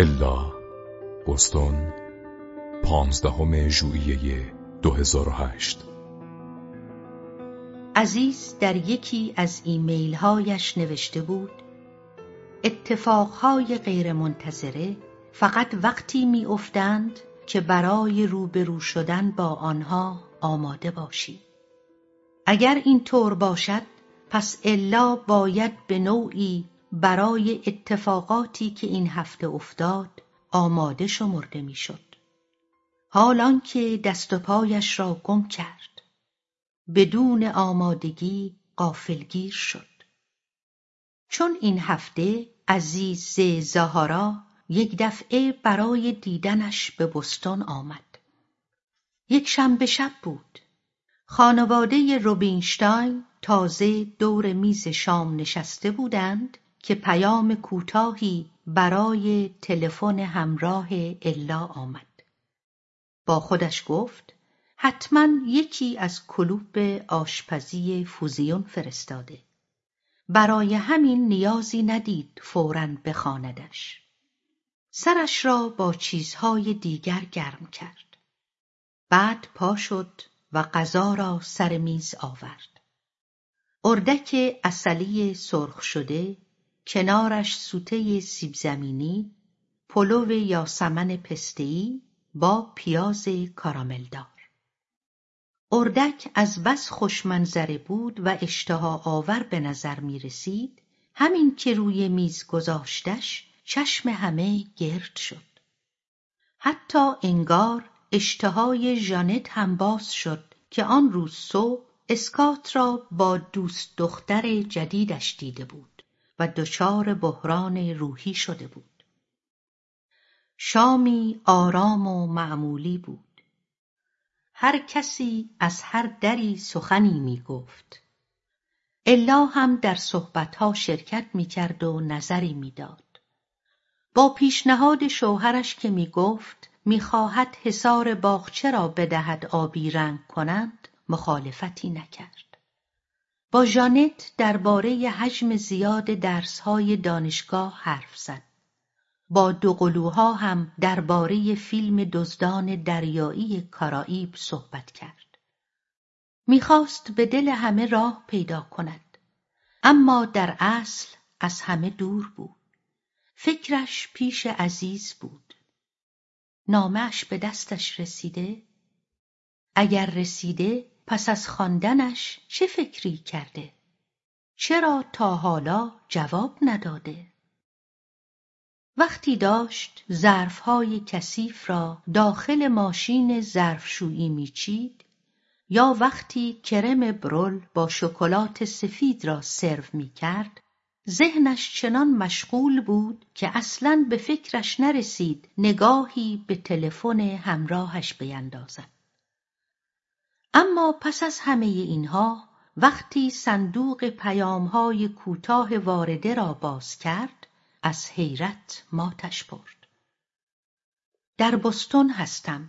الا بوستون پانزدهم ژوئیه 2008 عزیز در یکی از ایمیل هایش نوشته بود اتفاقهای غیرمنتظره فقط وقتی می افتند که برای روبرو شدن با آنها آماده باشی. اگر این طور باشد پس الا باید به نوعی برای اتفاقاتی که این هفته افتاد آماده شمرده می‌شد. حال که دست و پایش را گم کرد. بدون آمادگی غافلگیر شد. چون این هفته عزیز زهارا یک دفعه برای دیدنش به بستون آمد. یک شنبه شب بود. خانواده روبینشتاین تازه دور میز شام نشسته بودند که پیام کوتاهی برای تلفن همراه الا آمد. با خودش گفت حتما یکی از کلوب آشپزی فوزیون فرستاده. برای همین نیازی ندید فورا بخواندش. سرش را با چیزهای دیگر گرم کرد. بعد پا شد و غذا را سر میز آورد. اردک اصلی سرخ شده کنارش سوته سیب زمینی پلو یاسمن پستهای با پیاز کاراملدار. اردک از بس خوشمنظره بود و اشتها آور به نظر می رسید. همین که روی میز گذاشتش چشم همه گرد شد. حتی انگار اشتهای ژانت هم باز شد که آن روز صبح اسکات را با دوست دختر جدیدش دیده بود. و دچار بحران روحی شده بود شامی آرام و معمولی بود هر کسی از هر دری سخنی می گفت الا هم در صحبتها شرکت می کرد و نظری می‌داد. با پیشنهاد شوهرش که می گفت می خواهد حسار باغچه را بدهد آبی رنگ کنند مخالفتی نکرد. با ژانت درباره حجم زیاد درسهای دانشگاه حرف زد. با دوقلوها هم درباره فیلم دزدان دریایی کارائیب صحبت کرد. می‌خواست به دل همه راه پیدا کند. اما در اصل از همه دور بود. فکرش پیش عزیز بود. نامش به دستش رسیده؟ اگر رسیده پس از خواندنش چه فکری کرده؟ چرا تا حالا جواب نداده؟ وقتی داشت ظرفهای کثیف را داخل ماشین ظرفشویی میچید یا وقتی کرم برول با شکلات سفید را سرو می‌کرد ذهنش چنان مشغول بود که اصلا به فکرش نرسید نگاهی به تلفن همراهش بیندازد. اما پس از همه اینها وقتی صندوق پیامهای کوتاه وارده را باز کرد از حیرت ماتش برد. در بستون هستم.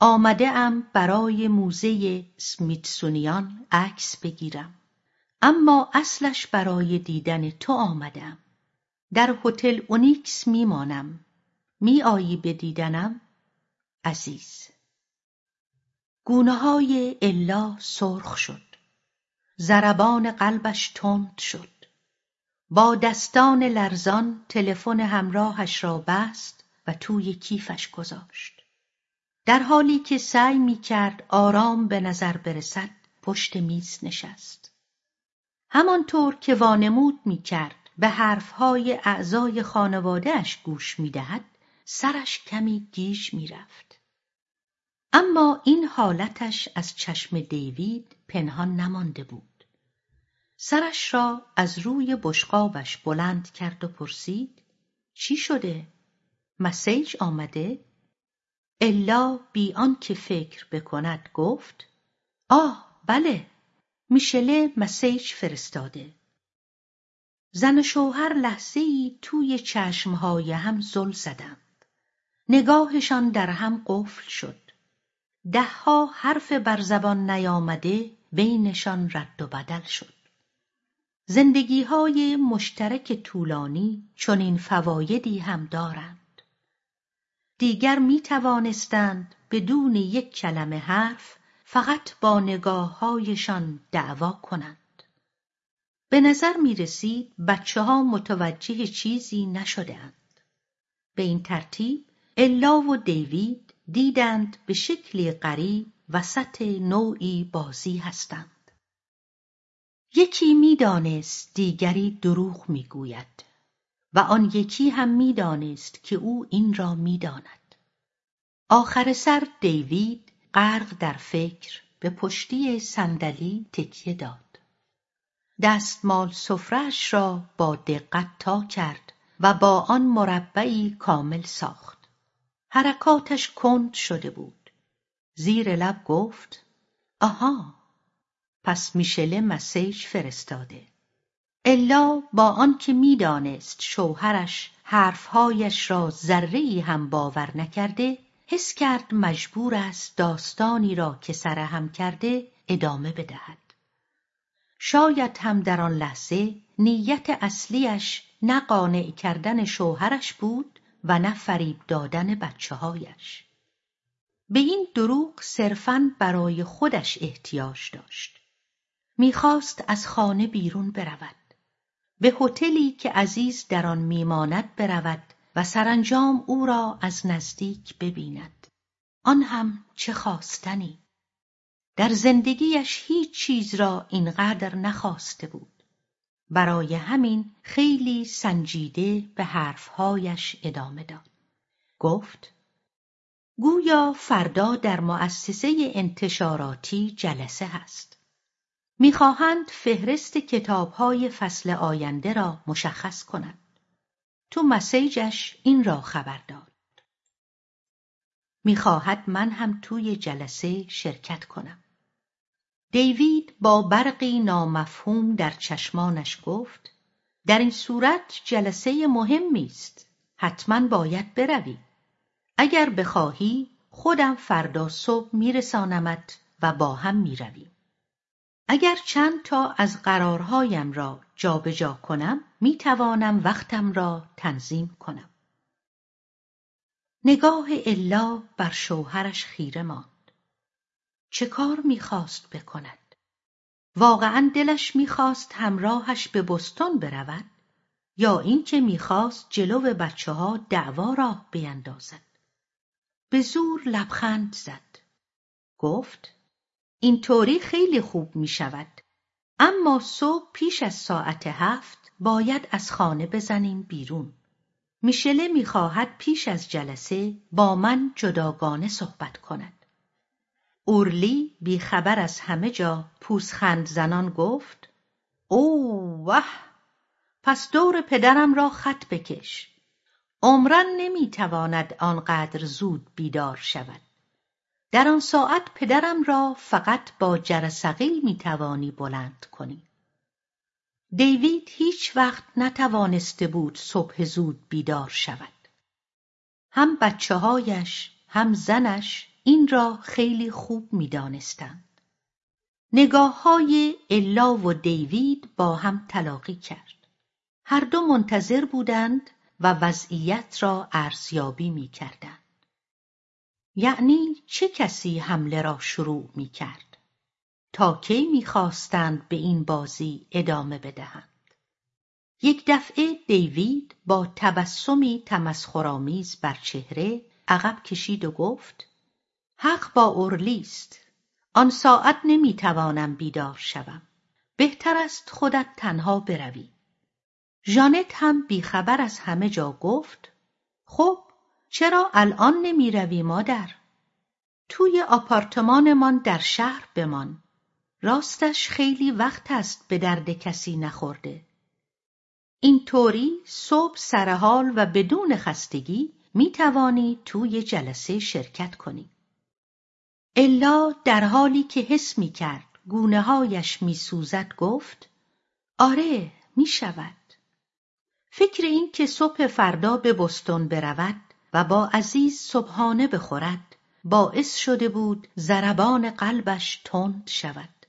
آمده ام برای موزه سمیتسونیان عکس بگیرم. اما اصلش برای دیدن تو آمدم در هتل اونیکس میمانم. می آیی به دیدنم؟ عزیز. گونه های الا سرخ شد. ضربان قلبش تند شد. با دستان لرزان تلفن همراهش را بست و توی کیفش گذاشت. در حالی که سعی می کرد آرام به نظر برسد پشت میز نشست. همانطور که وانمود می کرد به حرفهای اعضای خانوادهش گوش می دهد سرش کمی گیج می رفت. اما این حالتش از چشم دیوید پنهان نمانده بود. سرش را از روی بشقابش بلند کرد و پرسید چی شده؟ مسیج آمده؟ الا بی آنکه فکر بکند گفت آه بله میشله مسیج فرستاده. زن و شوهر لحظه ای توی چشمهای هم زل زدند. نگاهشان در هم قفل شد. دهها حرف بر زبان نیامده بینشان رد و بدل شد زندگیهای مشترک طولانی چنین فوایدی هم دارند دیگر می توانستند بدون یک کلمه حرف فقط با نگاههایشان دعوا کنند. به نظر می رسید بچه ها متوجه چیزی نشدهاند. به این ترتیب الا و دیوید دیدند به شکلی غریب وسط نوعی بازی هستند. یکی می‌دانست دیگری دروغ می‌گوید و آن یکی هم می‌دانست که او این را می‌داند. آخر سر دیوید غرق در فکر به پشتی صندلی تکیه داد. دستمال سفرش را با دقت تا کرد و با آن مربعی کامل ساخت. حرکاتش کند شده بود. زیر لب گفت آها پس میشله مسیج فرستاده. الا با آنکه می‌دانست شوهرش حرفهایش را ذره هم باور نکرده حس کرد مجبور است داستانی را که سرهم کرده ادامه بدهد شاید هم در آن لحظه نیت اصلیش نه قانع کردن شوهرش بود و نه فریب دادن بچه هایش. به این دروغ صرفا برای خودش احتیاج داشت. می‌خواست از خانه بیرون برود. به هتلی که عزیز در آن میماند برود و سرانجام او را از نزدیک ببیند. آن هم چه خواستنی. در زندگیش هیچ چیز را اینقدر نخواسته بود. برای همین خیلی سنجیده به حرفهایش ادامه داد. گفت گویا فردا در مؤسسه انتشاراتی جلسه هست. می‌خواهند فهرست کتابهای فصل آینده را مشخص کنند. تو مسیجش این را خبر داد. می‌خواهد من هم توی جلسه شرکت کنم. دیوید با برقی نامفهوم در چشمانش گفت در این صورت جلسه مهمی است. حتما باید بروی. اگر بخواهی خودم فردا صبح میرسانمت و با هم می‌رویم اگر چند تا از قرارهایم را جابجا جا کنم می‌توانم وقتم را تنظیم کنم. نگاه الا بر شوهرش خیره ماند. چه کار می‌خواست بکند؟ واقعا دلش می‌خواست همراهش به بستون برود یا اینکه می‌خواست جلو بچه ها دعوا راه بیندازد؟ به زور لبخند زد. گفت اینطوری خیلی خوب می‌شود اما صبح پیش از ساعت هفت باید از خانه بزنیم بیرون. میشله می‌خواهد پیش از جلسه با من جداگانه صحبت کند. اورلی بیخبر از همه جا پوسخند زنان گفت او وح پس دور پدرم را خط بکش. عمرا نمی‌تواند آنقدر زود بیدار شود. در آن ساعت پدرم را فقط با جرثقیل می‌توانی بلند کنی. دیوید هیچ وقت نتوانسته بود صبح زود بیدار شود. هم بچه هایش هم زنش این را خیلی خوب می‌دانستند. نگاه های الا و دیوید با هم تلاقی کرد. هر دو منتظر بودند و وضعیت را ارزیابی می کردند. یعنی چه کسی حمله را شروع می کرد؟ تا کی می خواستند به این بازی ادامه بدهند؟ یک دفعه دیوید با تبسمی تمسخرآمیز بر چهره عقب کشید و گفت حق با اورلیست آن ساعت نمی‌توانم بیدار شوم. بهتر است خودت تنها بروی. ژانت هم بیخبر از همه جا گفت خب چرا الان نمی‌روی مادر؟ توی آپارتمانمان در شهر بمان. راستش خیلی وقت است به درد کسی نخورده. این طوری صبح سرحال و بدون خستگی می توانی توی جلسه شرکت کنی. الا در حالی که حس می کرد گونه هایش می سوزد گفت آره می شود. فکر این که صبح فردا به بستون برود و با عزیز صبحانه بخورد باعث شده بود ضربان قلبش تند شود.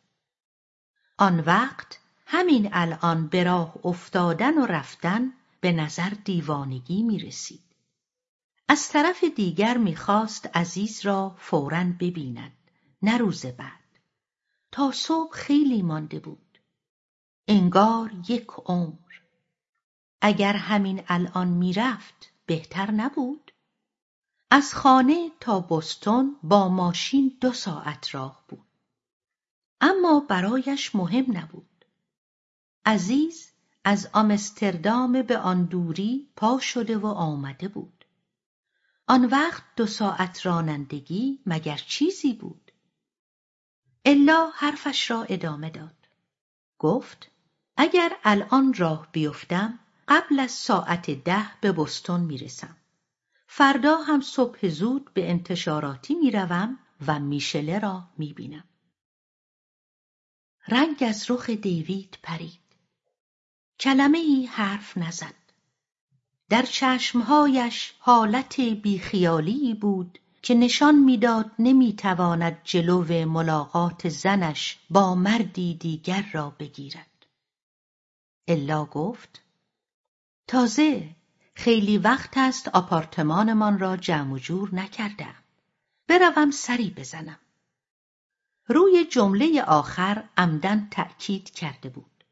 آن وقت همین الان به راه افتادن و رفتن به نظر دیوانگی می رسید. از طرف دیگر می‌خواست عزیز را فورا ببیند نه روز بعد. تا صبح خیلی مانده بود. انگار یک عمر. اگر همین الان می‌رفت بهتر نبود. از خانه تا بستون با ماشین دو ساعت راه بود. اما برایش مهم نبود. عزیز از آمستردام به آن دوری پا شده و آمده بود. آن وقت دو ساعت رانندگی مگر چیزی بود؟ الا حرفش را ادامه داد. گفت اگر الان راه بیفتم قبل از ساعت ده به بستون می‌رسم. فردا هم صبح زود به انتشاراتی می‌روم و میشله را می‌بینم. رنگ از رخ دیوید پرید. کلمه ای حرف نزد. در چشمهایش حالت بیخیالی بود که نشان می‌داد نمی‌تواند جلو ملاقات زنش با مردی دیگر را بگیرد. الا گفت تازه خیلی وقت است آپارتمانمان را جمع و جور نکردم. بروم سری بزنم. روی جمله آخر عمدن تأکید کرده بود.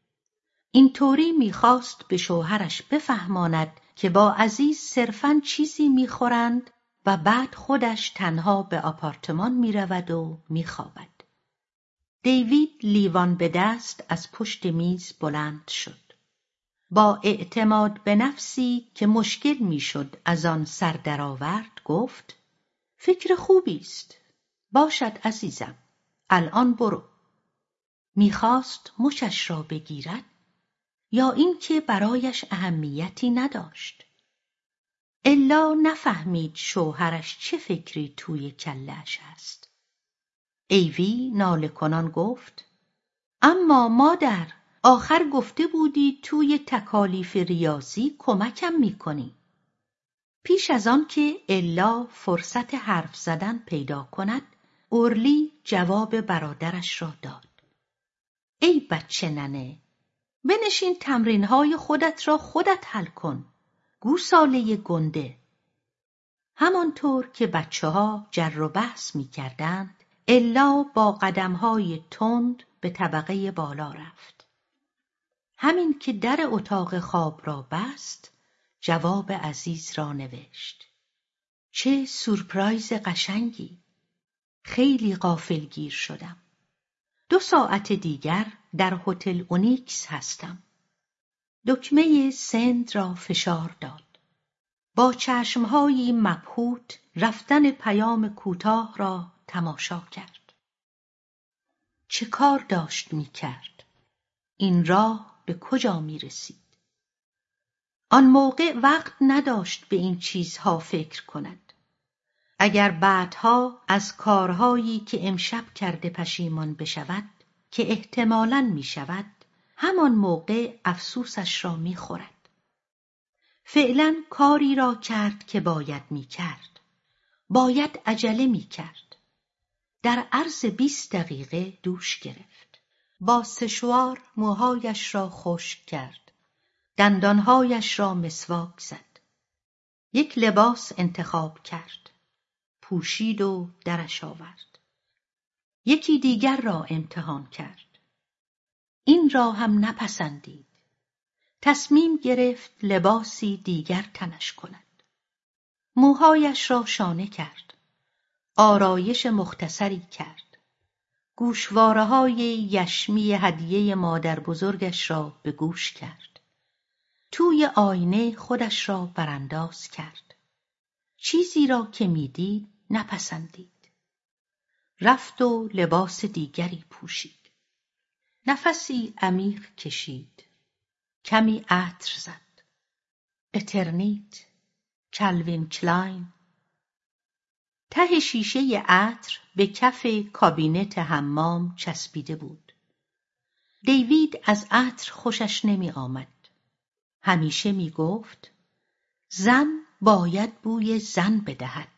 اینطوری می‌خواست به شوهرش بفهماند که با عزیز صرفا چیزی می‌خورند و بعد خودش تنها به آپارتمان می‌رود و میخوابد. دیوید لیوان به دست از پشت میز بلند شد. با اعتماد به نفسی که مشکل می‌شد از آن سر درآورد گفت فکر خوبی است. باشد عزیزم. الان برو. می‌خواست مشش را بگیرد یا اینکه برایش اهمیتی نداشت. الا نفهمید شوهرش چه فکری توی کلهاش است ایوی ناله کنان گفت اما مادر آخر گفته بودی توی تکالیف ریاضی کمکم می‌کنی. پیش از آن که الا فرصت حرف زدن پیدا کند اورلی جواب برادرش را داد. ای بچه ننه بنشین تمرینهای خودت را خودت حل کن. گوساله گنده. همانطور که بچه ها جر و بحث می کردند الا با قدمهای تند به طبقه بالا رفت. همین که در اتاق خواب را بست جواب عزیز را نوشت. چه سورپرایز قشنگی! خیلی غافلگیر شدم. دو ساعت دیگر در هتل اونیکس هستم. دکمه سند را فشار داد. با چشمهایی مبهوت رفتن پیام کوتاه را تماشا کرد. چه کار داشت می‌کرد؟ این راه به کجا می‌رسید؟ آن موقع وقت نداشت به این چیزها فکر کند. اگر بعدها از کارهایی که امشب کرده پشیمان بشود که احتمالا می شود همان موقع افسوسش را می خورد. فعلا کاری را کرد که باید می کرد. باید عجله می کرد. در عرض بیست دقیقه دوش گرفت. با سشوار موهایش را خشک کرد. دندانهایش را مسواک زد. یک لباس انتخاب کرد. پوشید و درش آورد. یکی دیگر را امتحان کرد. این را هم نپسندید. تصمیم گرفت لباسی دیگر تنش کند. موهایش را شانه کرد. آرایش مختصری کرد. گوشواره های یشمی هدیه مادر بزرگش را به گوش کرد. توی آینه خودش را برانداز کرد. چیزی را که می‌دید نپسندید. رفت و لباس دیگری پوشید. نفسی عمیق کشید. کمی عطر زد. Eternity، Calvin Klein. ته شیشه عطر به کف کابینت حمام چسبیده بود. دیوید از عطر خوشش نمی آمد. همیشه می گفت زن باید بوی زن بدهد.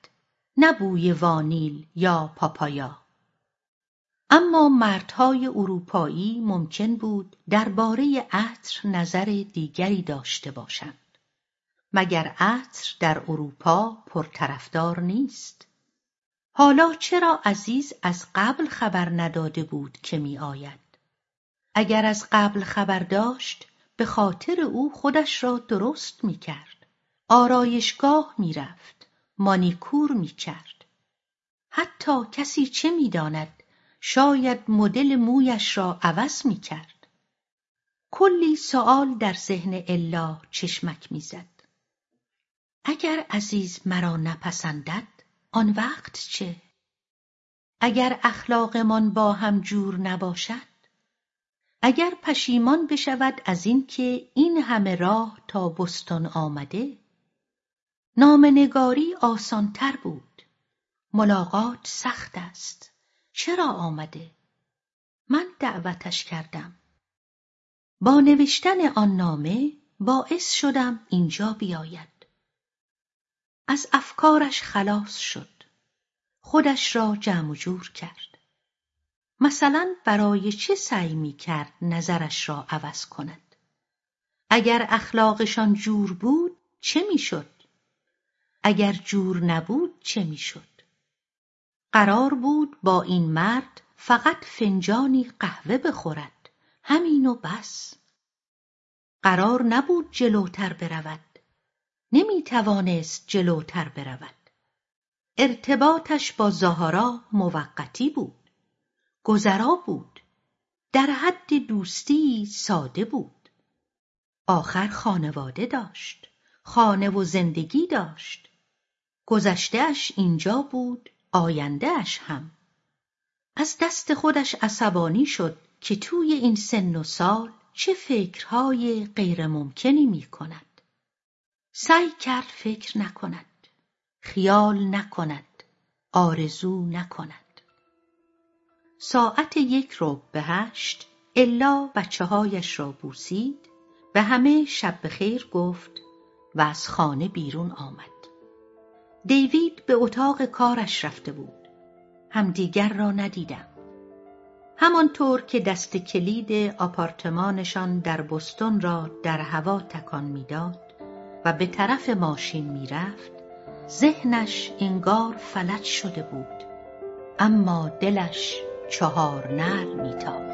نه بوی وانیل یا پاپایا. اما مردهای اروپایی ممکن بود درباره عطر نظر دیگری داشته باشند. مگر عطر در اروپا پرطرفدار نیست؟ حالا چرا عزیز از قبل خبر نداده بود که می آید؟ اگر از قبل خبر داشت به خاطر او خودش را درست می کرد. آرایشگاه می رفت. مانیکور می کرد حتی کسی چه می داند شاید مدل مویش را عوض می کرد کلی سؤال در ذهن الا چشمک می‌زد. اگر عزیز مرا نپسندد آن وقت چه؟ اگر اخلاقمان با هم جور نباشد؟ اگر پشیمان بشود از اینکه این همه راه تا بستون آمده؟ نامنگاری آسانتر بود. ملاقات سخت است. چرا آمده؟ من دعوتش کردم. با نوشتن آن نامه باعث شدم اینجا بیاید. از افکارش خلاص شد. خودش را جمع و جور کرد. مثلا برای چه سعی می کرد نظرش را عوض کند؟ اگر اخلاقشان جور بود چه می‌شد اگر جور نبود چه می‌شد؟ قرار بود با این مرد فقط فنجانی قهوه بخورد. همین و بس. قرار نبود جلوتر برود. نمی توانست جلوتر برود. ارتباطش با زهارا موقتی بود. گذرا بود. در حد دوستی ساده بود. آخر خانواده داشت. خانه و زندگی داشت. گذشتهاش اینجا بود آیندهاش هم. از دست خودش عصبانی شد که توی این سن و سال چه فکرهای غیرممکنی می کند سعی کرد فکر نکند خیال نکند آرزو نکند. ساعت یک رو به هشت الا بچه هایش را بوسید به همه شب خیر گفت و از خانه بیرون آمد. دیوید به اتاق کارش رفته بود. همدیگر را ندیدم. همانطور که دست کلید آپارتمانشان در بستون را در هوا تکان می‌داد و به طرف ماشین می‌رفت ذهنش انگار فلج شده بود. اما دلش چهار نر میتافت